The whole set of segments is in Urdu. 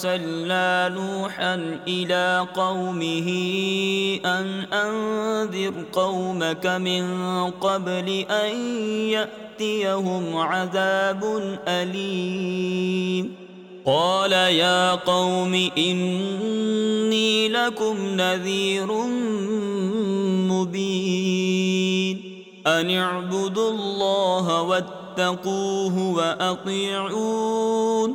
ارسلنا نوحا الى قومه ان انذر قومك من قبل ان ياتيهم عذاب اليم قال يا قوم اني لكم نذير مبين ان اعبدوا الله واتقوه واطيعون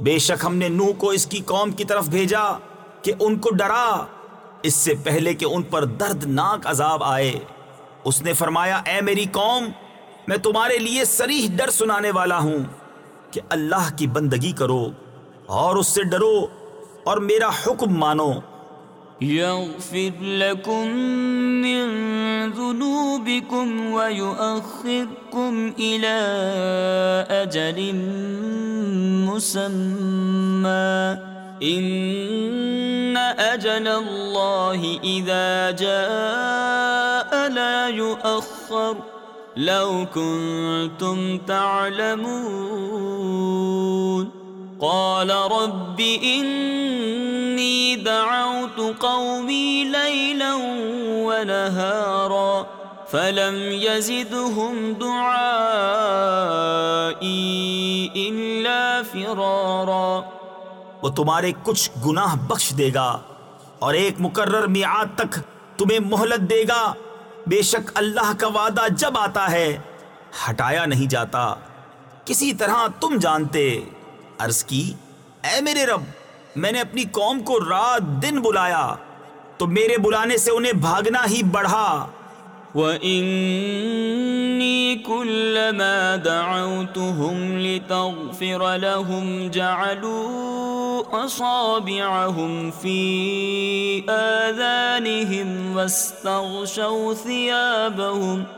بے شک ہم نے نوح کو اس کی قوم کی طرف بھیجا کہ ان کو ڈرا۔ اس سے پہلے کہ ان پر دردناک عذاب آئے۔ اس نے فرمایا، اے میری قوم، میں تمہارے لیے سریح ڈر سنانے والا ہوں کہ اللہ کی بندگی کرو اور اس سے ڈرو اور میرا حکم مانو۔ يغفر لكم من ذنوبكم ويؤخركم إلى أجل مسمى. إن أجل الله إذا جاء لا يؤخر. لو كنتم تعلمون. قال رب إن إني دعوت قومي ليلا ونهارا فلم يزدهم دعائي إلا فرارا وہ تمہارے کچھ گناہ بخش دے گا اور ایک مقرر میعاد تک تمہیں مہلت دے گا۔ بے شک اللہ کا وعدہ جب آتا ہے، ہٹایا نہیں جاتا۔ کسی طرح تم جانتے، عرض کی، اے میرے رب میں نے اپنی قوم کو رات دن بلایا، تو میرے بلانے سے انہیں بھاگنا ہی بڑھا۔ وَإِنِّي كُلَّمَا دَعَوْتُهُمْ لِتَغْفِرَ لَهُمْ جَعَلُوا أَصَابِعَهُمْ فِي آذَانِهِمْ وَاسْتَغْشَوْا ثِيَابَهُمْ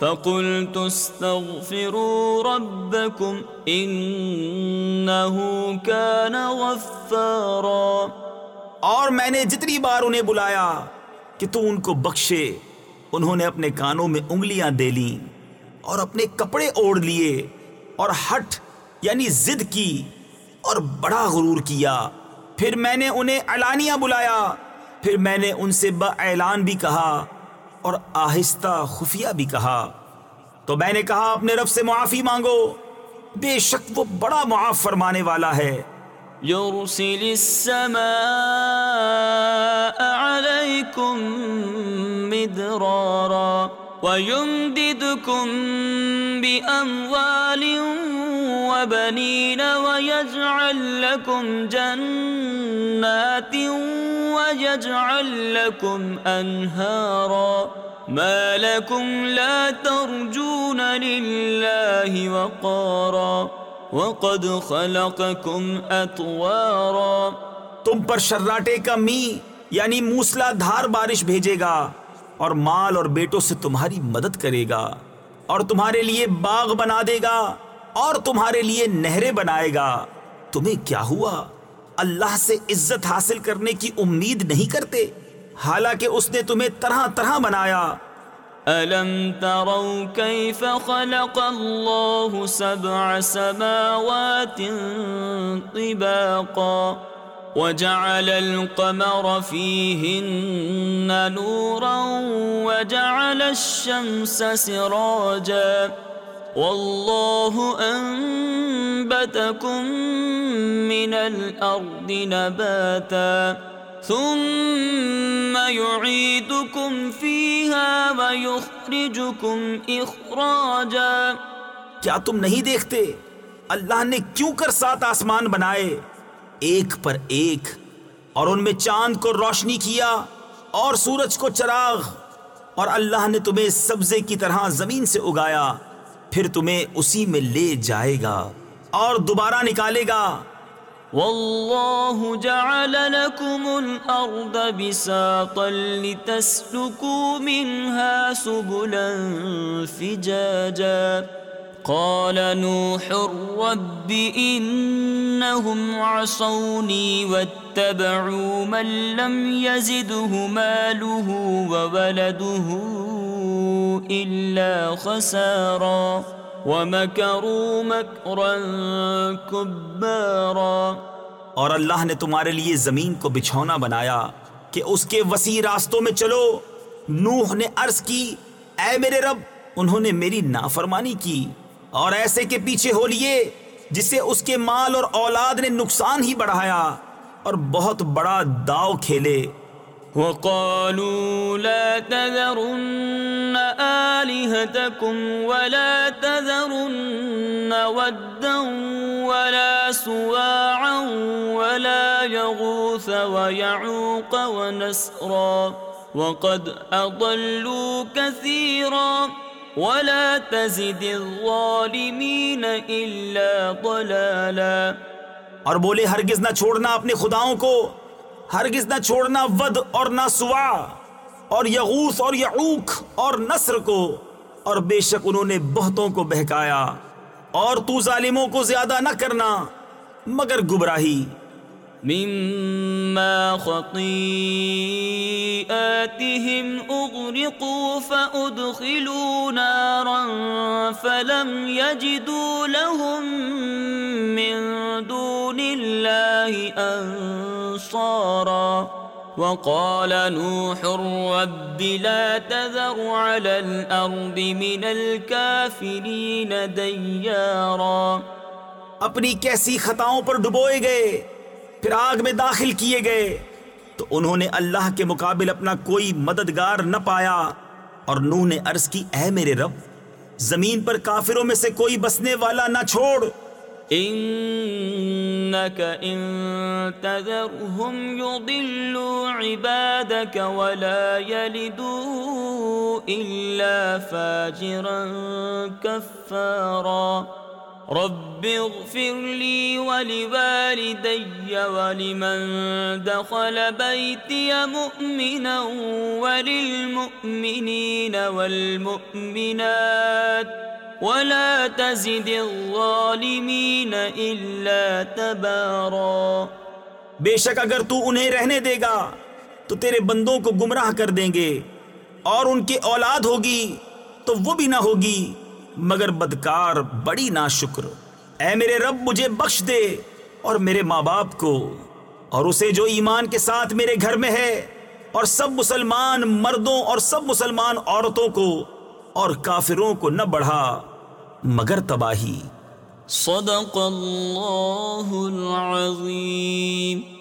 فقلت استغفروا ربكم انه كان غفارا اور میں نے جتنی بار انہیں بلایا کہ تو ان کو بخشے، انہوں نے اپنے کانوں میں انگلیاں دے لیں اور اپنے کپڑے اوڑھ لیے اور ہٹ یعنی زد کی اور بڑا غرور کیا۔ پھر میں نے انہیں علانیہ بلایا، پھر میں نے ان سے با اعلان بھی کہا۔ اور آہستہ خفیہ بھی کہا، تو میں نے کہا، اپنے رب سے معافی مانگو۔ بے شک وہ بڑا معاف فرمانے والا ہے۔ يرسل السماء عليكم مدرارا ويمددكم بأموال وبنين ويجعل لكم جنات ويجعل لكم أنهارا ما لكم لا ترجون لله وقارا وقد خلقكم أطوارا تم پر شراٹے کا می یعنی موسلا دھار بارش بھیجے گا اور مال اور بیٹوں سے تمہاری مدد کرے گا اور تمہارے لیے باغ بنا دے گا اور تمہارے لیے نہریں بنائے گا تمہیں کیا ہوا؟ اللہ سے عزت حاصل کرنے کی امید نہیں کرتے؟ حالانکہ اس نے تمہیں طرح طرح بنایا۔ ألم تروا كيف خلق الله سبع سماوات طباقا وجعل القمر فيهن نورا وجعل الشمس سراجا والله أنبتكم من الأرض نباتا ثم يعيدكم فيها ويخرجكم إخراجا کیا تم نہیں دیکھتے؟ اللہ نے کیوں کر سات آسمان بنائے؟ ایک پر ایک اور ان میں چاند کو روشنی کیا اور سورج کو چراغ اور اللہ نے تمہیں سبزے کی طرح زمین سے اگایا۔ پھر تمہیں اسی میں لے جائے گا اور دوبارہ نکالے گا۔ والله جعل لكم الأرض بساطا لتسلكوا منها سبلا فجاجا قال نوح رب إنهم عصوني واتبعوا من لم يزده ماله وولده إلا خسارا ومكروا مكرا كبارا اور اللہ نے تمہارے لیے زمین کو بچھونا بنایا کہ اس کے وسیع راستوں میں چلو۔ نوح نے عرض کی، اے میرے رب، انہوں نے میری نافرمانی کی۔ اور ایسے کے پیچھے ہو لیے جسے اس کے مال اور اولاد نے نقصان ہی بڑھایا اور بہت بڑا داؤ کھیلے۔ وقالوا لا تذرن آلهتكم ولا تذرن ودا ولا سواعا ولا يغوث ويعوق ونسرا وقد أضلوا كثيرا ولا تزد الظالمين إلا ضلالا اور بولے، ہرگز نہ چھوڑنا اپنے خداؤں کو، ہرگز نہ چھوڑنا ود اور نہ سوا، اور یغوث اور یعوق اور نصر کو، اور بے شک انہوں نے بہتوں کو بہکایا، اور تو ظالموں کو زیادہ نہ کرنا، مگر گبراہی مما خطيئاتهم أغرقوا فأدخلوا نارا فلم يجدوا لهم من دون الله أنصارا. وقال نوح رب لا تذر على الأرض من الكافرين ديارا. اپنی کیسی خطاؤں پر ڈبوئے گئے؟ پھر آگ میں داخل کیے گئے۔ تو انہوں نے اللہ کے مقابل اپنا کوئی مددگار نہ پایا۔ اور نوح نے عرض کی، اے میرے رب، زمین پر کافروں میں سے کوئی بسنے والا نہ چھوڑ۔ إنك إن تذرهم يضلوا عبادك ولا يلدوا إلا فاجرا كفارا رب اغفر لي ولوالدي ولمن دخل بيتي مؤمنا وللمؤمنين والمؤمنات ولا تزد الظالمين إلا تبارا بے شک اگر تو انہیں رہنے دے گا، تو تیرے بندوں کو گمراہ کر دیں گے اور ان کی اولاد ہوگی تو وہ بھی نہ ہوگی۔ مگر بدکار بڑی نا شکر اے میرے رب، مجھے بخش دے اور میرے ماں باپ کو، اور اسے جو ایمان کے ساتھ میرے گھر میں ہے، اور سب مسلمان مردوں اور سب مسلمان عورتوں کو اور کافروں کو نہ بڑھا، مگر تباہی۔ صدق اللہ العظیم۔